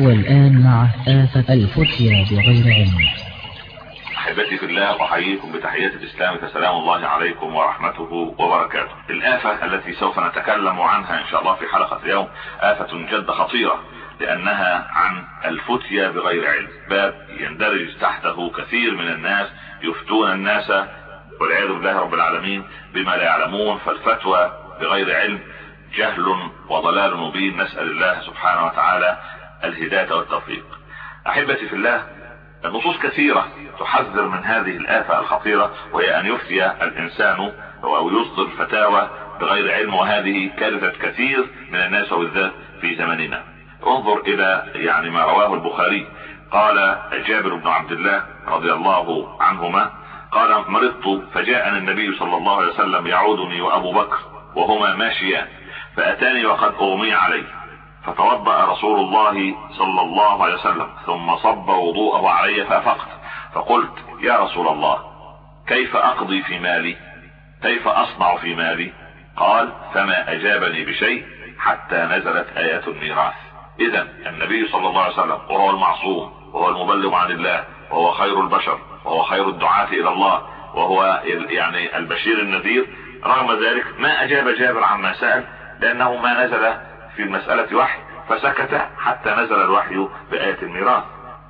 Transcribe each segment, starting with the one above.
والآن مع آفة الفتيا بغير علم. أحبتي في الله أحييكم بتحية الإسلام فسلام الله عليكم ورحمته وبركاته. الآفة التي سوف نتكلم عنها إن شاء الله في حلقة اليوم آفة جد خطيرة لأنها عن الفتيا بغير علم. باب يندرج تحته كثير من الناس يفتون الناس والعياذ بالله رب العالمين بما لا يعلمون فالفتوى بغير علم جهل وضلال مبين. نسأل الله سبحانه وتعالى الهداية والتوفيق. أحبتي في الله النصوص كثيرة تحذر من هذه الآفة الخطيرة وهي أن يفتي الإنسان أو يصدر فتاوى بغير علم وهذه كارثة كثير من الناس وبالذات في زمننا. انظر إلى يعني ما رواه البخاري. قال جابر بن عبد الله رضي الله عنهما قال مرضت فجاءني النبي صلى الله عليه وسلم يعودني وأبو بكر وهما ماشيان فأتاني وقد أغمي عليه. فتوضأ رسول الله صلى الله عليه وسلم ثم صب وضوءه علي فأفقت فقلت يا رسول الله كيف أقضي في مالي؟ كيف أصنع في مالي؟ قال فما أجابني بشيء حتى نزلت آيات الميراث. إذا النبي صلى الله عليه وسلم وهو المعصوم وهو المبلغ عن الله وهو خير البشر وهو خير الدعاة إلى الله وهو يعني البشير النذير رغم ذلك ما أجاب جابر عما سأل لأنه ما نزل في المسألة وحي فسكت حتى نزل الوحي بآية الميراث.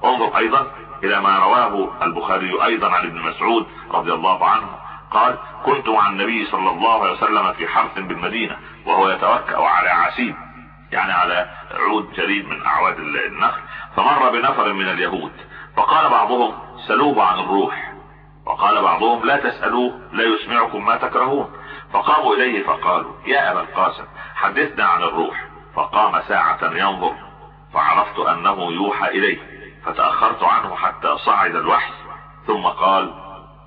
انظر أيضا إلى ما رواه البخاري أيضا عن ابن مسعود رضي الله عنه. قال كنت مع النبي صلى الله عليه وسلم في حرث بالمدينة وهو يتوكأ على عسيب يعني على عود جريد من أعواد النخل. فمر بنفر من اليهود فقال بعضهم سلوه عن الروح. وقال بعضهم لا تسألوه لا يسمعكم ما تكرهون. فقاموا إليه فقالوا يا أبا القاسم حدثنا عن الروح. فقام ساعة ينظر فعرفت أنه يوحى إليه فتأخرت عنه حتى صعد الوحي ثم قال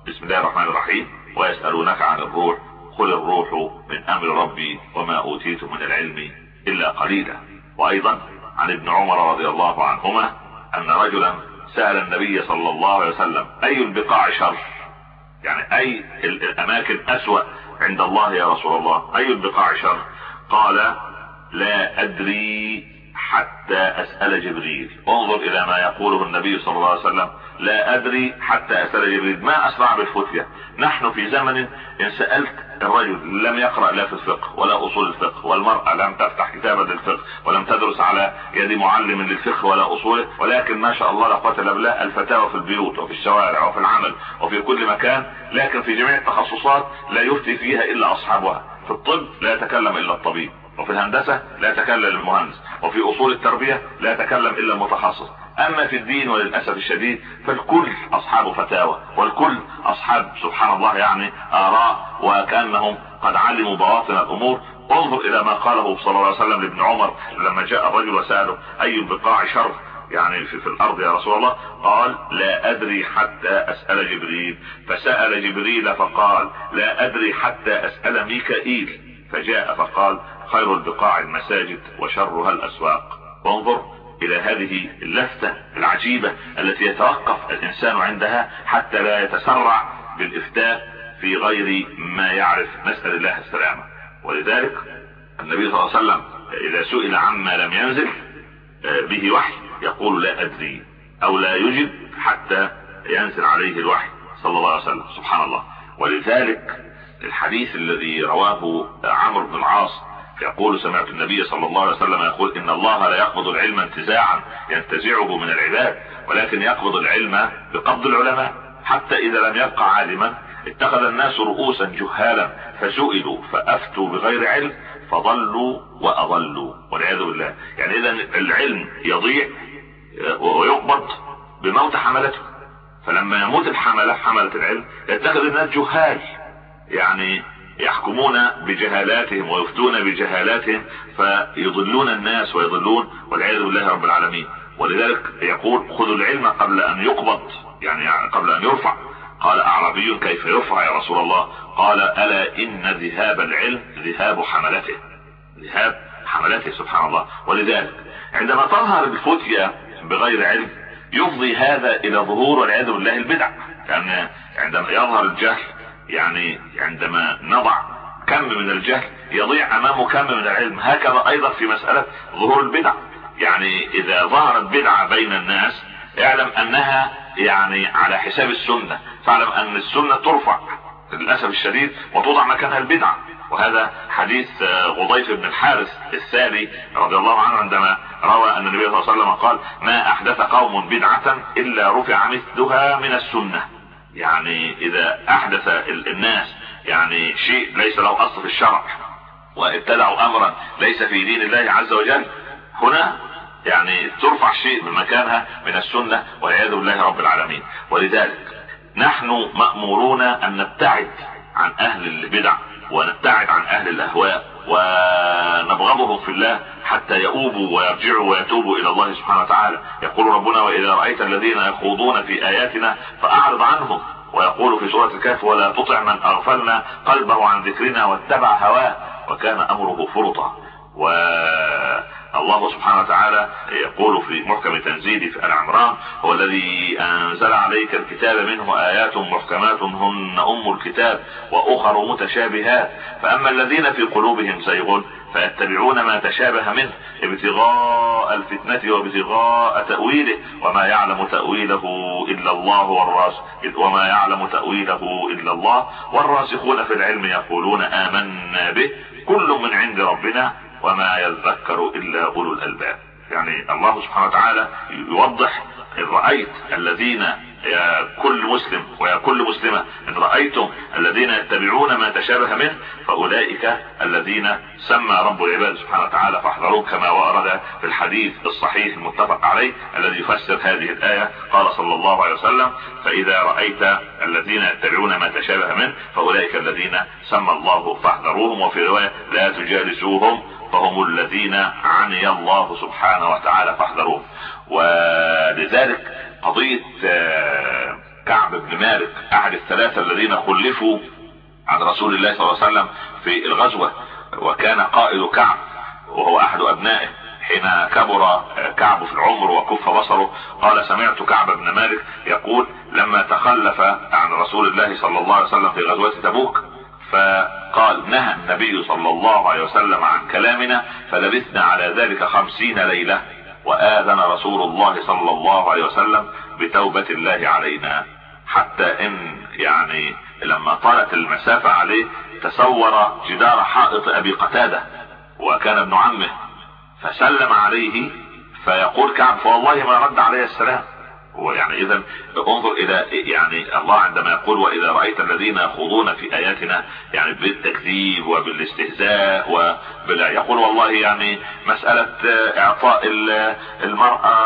بسم الله الرحمن الرحيم ويسألونك عن الروح قل الروح من أمر ربي وما اوتيت من العلم إلا قليلا. وأيضا عن ابن عمر رضي الله عنهما أن رجلا سأل النبي صلى الله عليه وسلم أي البقاع شر؟ يعني أي الأماكن أسوأ عند الله يا رسول الله؟ أي البقاع شر؟ قال لا أدري حتى أسأل جبريل. انظر إلى ما يقوله النبي صلى الله عليه وسلم. لا أدري حتى أسأل جبريل. ما أسرع بالفتية نحن في زمن إن سألت الرجل لم يقرأ لا في الفقه ولا أصول الفقه والمرأة لم تفتح كتابا للفقه ولم تدرس على يد معلم للفقه ولا أصوله ولكن ما شاء الله لا قوة إلا بالله الفتاوى في البيوت وفي الشوارع وفي العمل وفي كل مكان لكن في جميع التخصصات لا يفتي فيها إلا أصحابها. في الطب لا يتكلم إلا الطبيب. وفي الهندسة لا يتكلم المهندس وفي أصول التربية لا يتكلم إلا المتخصص. أما في الدين وللأسف الشديد فالكل أصحاب فتاوى والكل أصحاب سبحان الله يعني آراء وكأنهم قد علموا بواطن الأمور. انظر إلى ما قاله صلى الله عليه وسلم لابن عمر لما جاء الرجل وسأله أي البقاع شر يعني في, في الأرض يا رسول الله؟ قال لا أدري حتى أسأل جبريل. فسأل جبريل فقال لا أدري حتى أسأل ميكائيل. فجاء فقال خير البقاع المساجد وشرها الأسواق. وانظر إلى هذه اللفتة العجيبة التي يتوقف الإنسان عندها حتى لا يتسرع بالإفتاء في غير ما يعرف نسأل الله السلامة. ولذلك النبي صلى الله عليه وسلم إذا سئل عما لم ينزل آه، به وحي يقول لا أدري أو لا يجب حتى ينزل عليه الوحي صلى الله عليه وسلم. سبحان الله. ولذلك الحديث الذي رواه عمرو بن العاص يقول سمعت النبي صلى الله عليه وسلم يقول إن الله لا يقبض العلم انتزاعا ينتزعه من العباد ولكن يقبض العلم بقبض العلماء. حتى إذا لم يبقى عالما اتخذ الناس رؤوسا جهالا فسئلوا فأفتوا بغير علم فضلوا وأضلوا والعياذ بالله. يعني اذا العلم يضيع ويقبض بموت حملته. فلما يموت الحملة حملة العلم يتخذ الناس جهال. يعني يحكمون بجهالاتهم ويفتون بجهالاتهم فيضلون الناس ويضلون والعياذ بالله رب العالمين. ولذلك يقول خذوا العلم قبل أن يقبض يعني, يعني قبل أن يرفع. قال أعرابي كيف يرفع يا رسول الله؟ قال ألا إن ذهاب العلم ذهاب حملته. ذهاب حملته سبحان الله. ولذلك عندما تظهر الفتية بغير علم يفضي هذا إلى ظهور والعياذ بالله البدع. لأن عندما يظهر الجهل يعني عندما نضع كم من الجهل يضيع امامه كم من العلم. هكذا أيضا في مسألة ظهور البدع. يعني إذا ظهرت بدعة بين الناس اعلم أنها يعني على حساب السنة. فاعلم أن السنة ترفع للأسف الشديد وتوضع مكانها البدعة وهذا حديث غضيف بن الحارث الثاني رضي الله عنه عندما روى أن النبي صلى الله عليه وسلم قال ما أحدث قوم بدعة إلا رفع مثلها من السنة. يعني إذا أحدث الناس يعني شيء ليس له أصل في الشرع وابتدعوا امرا ليس في دين الله عز وجل هنا يعني ترفع شيء من مكانها من السنة والعياذ بالله رب العالمين. ولذلك نحن مأمورون أن نبتعد عن أهل البدع ونبتعد عن أهل الأهواء. ونبغضهم في الله حتى يؤوبوا ويرجعوا ويتوبوا إلى الله سبحانه وتعالى. يقول ربنا وإذا رأيت الذين يخوضون في آياتنا فأعرض عنهم. ويقول في سورة الكهف ولا تطع من أغفلنا قلبه عن ذكرنا واتبع هواه. وكان أمره فرطا. الله سبحانه وتعالى يقول في محكم تنزيله في العمران هو الذي أنزل عليك الكتاب منه آيات محكمات هن أم الكتاب وأخر متشابهات. فأما الذين في قلوبهم زيغ فيتبعون ما تشابه منه ابتغاء الفتنة وابتغاء تأويله. وما يعلم تأويله إلا الله والراس وما يعلم تأويله إلا الله والراسخون في العلم يقولون آمنا به كل من عند ربنا وما يذكر إلا أولو الألباب. يعني الله سبحانه وتعالى يوضح إن رأيت الذين يا كل مسلم ويا كل مسلمة إن رأيتم الذين يتبعون ما تشابه منه فأولئك الذين سمى رب العباد سبحانه وتعالى فاحذروه كما ورد في الحديث الصحيح المتفق عليه الذي يفسر هذه الآية. قال صلى الله عليه وسلم فإذا رأيت الذين يتبعون ما تشابه منه فأولئك الذين سمى الله فاحذروهم وفي رواية لا تجالسوهم فهم الذين عني الله سبحانه وتعالى فاحذروه ولذلك قضية كعب بن مالك أحد الثلاثة الذين خلفوا عن رسول الله صلى الله عليه وسلم في الغزوة وكان قائد كعب وهو أحد أبنائه حين كبر كعب في العمر وكف بصره. قال سمعت كعب بن مالك يقول لما تخلف عن رسول الله صلى الله عليه وسلم في غزوة تبوك فقال نهى النبي صلى الله عليه وسلم عن كلامنا فلبثنا على ذلك خمسين ليلة. وآذن رسول الله صلى الله عليه وسلم بتوبة الله علينا. حتى إن يعني لما طالت المسافة عليه تصور جدار حائط أبي قتادة وكان ابن عمه فسلم عليه فيقول كعب فوالله ما رد عليه السلام. ويعني إذا انظر إلى يعني الله عندما يقول وإذا رأيت الذين يخوضون في آياتنا يعني بالتكذيب وبالاستهزاء وبلا يقول والله يعني مسألة إعطاء المرأة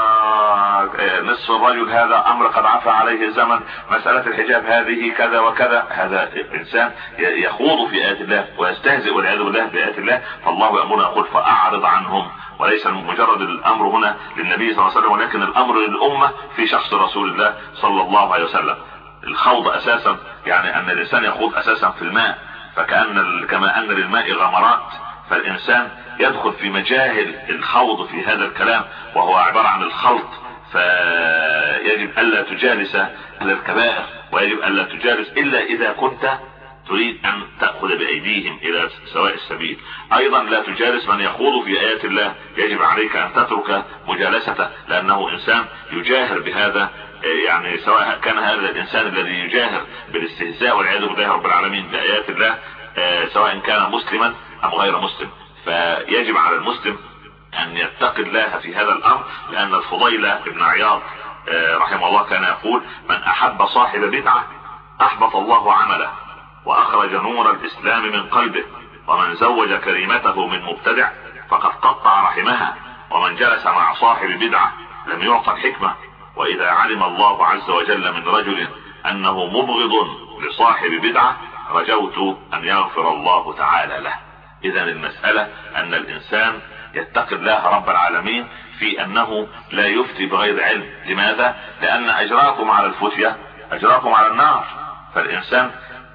نصف الرجل هذا أمر قد عفى عليه الزمن مسألة الحجاب هذه كذا وكذا هذا إنسان يخوض في آيات الله ويستهزئ والعياذ بالله بآيات الله فالله يأمرنا يقول فأعرض عنهم وليس مجرد الأمر هنا للنبي صلى الله عليه وسلم ولكن الأمر للأمة في شخص رسول الله صلى الله عليه وسلم. الخوض أساسا يعني أن الإنسان يخوض أساسا في الماء. فكأن كما أن للماء غمرات فالإنسان يدخل في مجاهل الخوض في هذا الكلام وهو عبارة عن الخلط. فيجب ألا تجالس الكبائر ويجب ألا تجالس إلا إذا كنت تريد أن تأخذ بأيديهم إلى سواء السبيل. أيضا لا تجالس من يخوض في آيات الله. يجب عليك أن تترك مجالسته لأنه إنسان يجاهر بهذا يعني سواء كان هذا الإنسان الذي يجاهر بالاستهزاء والعياذ بالله رب العالمين بآيات الله سواء كان مسلما أم غير مسلم. فيجب على المسلم أن يتقي الله في هذا الأمر لأن الفضيل ابن عياض رحمه الله كان يقول من أحب صاحب بدعة أحبط الله عمله. وأخرج نور الإسلام من قلبه ومن زوج كريمته من مبتدع فقد قطع رحمها ومن جلس مع صاحب بدعة لم يعطى الحكمة. وإذا علم الله عز وجل من رجل أنه مبغض لصاحب بدعة رجوت أن يغفر الله تعالى له. اذا المسألة أن الإنسان يتقي الله رب العالمين في أنه لا يفتي بغير علم. لماذا؟ لأن أجرأكم على الفتية أجرأكم على النار. فالإنسان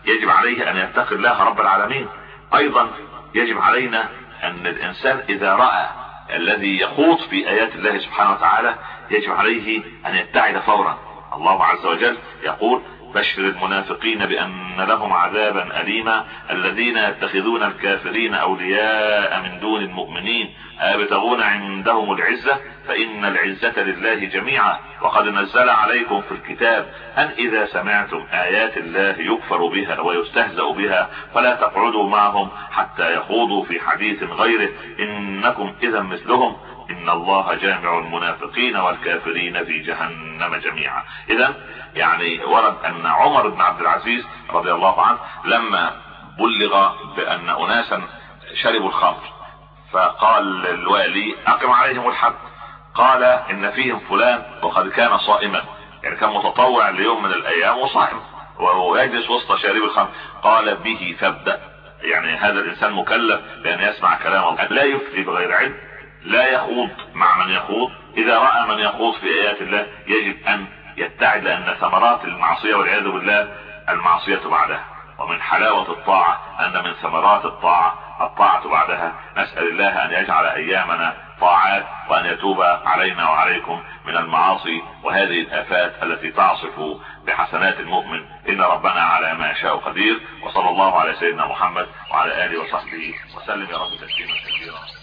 يجب عليه أن يتقي الله رب العالمين. أيضا يجب علينا أن الإنسان إذا رأى الذي يخوض في آيات الله سبحانه وتعالى يجب عليه أن يبتعد فورا. الله عز وجل يقول بشر المنافقين بأن لهم عذابا أليما الذين يتخذون الكافرين أولياء من دون المؤمنين. أبتغون عندهم العزة؟ فإن العزة لله جميعا. وقد نزل عليكم في الكتاب أن إذا سمعتم آيات الله يكفر بها ويستهزأ بها فلا تقعدوا معهم حتى يخوضوا في حديث غيره. إنكم إذا مثلهم. إن الله جامع المنافقين والكافرين في جهنم جميعا. اذا يعني ورد أن عمر بن عبد العزيز رضي الله عنه لما بلغ بأن أناسا شربوا الخمر فقال الوالي أقم عليهم الحد قال إن فيهم فلان وقد كان صائما. يعني كان متطوع ليوم من الأيام وصائم ويجلس وسط شارب الخمر. قال به فابدأ. يعني هذا الإنسان مكلف بأن يسمع كلام الله لا يفتي بغير علم. لا يخوض مع من يخوض. إذا رأى من يخوض في آيات الله يجب أن يتعد لأن ثمرات المعصية والعياذ بالله المعصية بعدها. ومن حلاوة الطاعة أن من ثمرات الطاعة الطاعة بعدها. نسأل الله أن يجعل أيامنا طاعات وأن يتوب علينا وعليكم من المعاصي وهذه الآفات التي تعصف بحسنات المؤمن. إن ربنا على ما يشاء قدير. وصلى الله على سيدنا محمد وعلى آله وصحبه وسلم. يا رب تسليما كثيرا.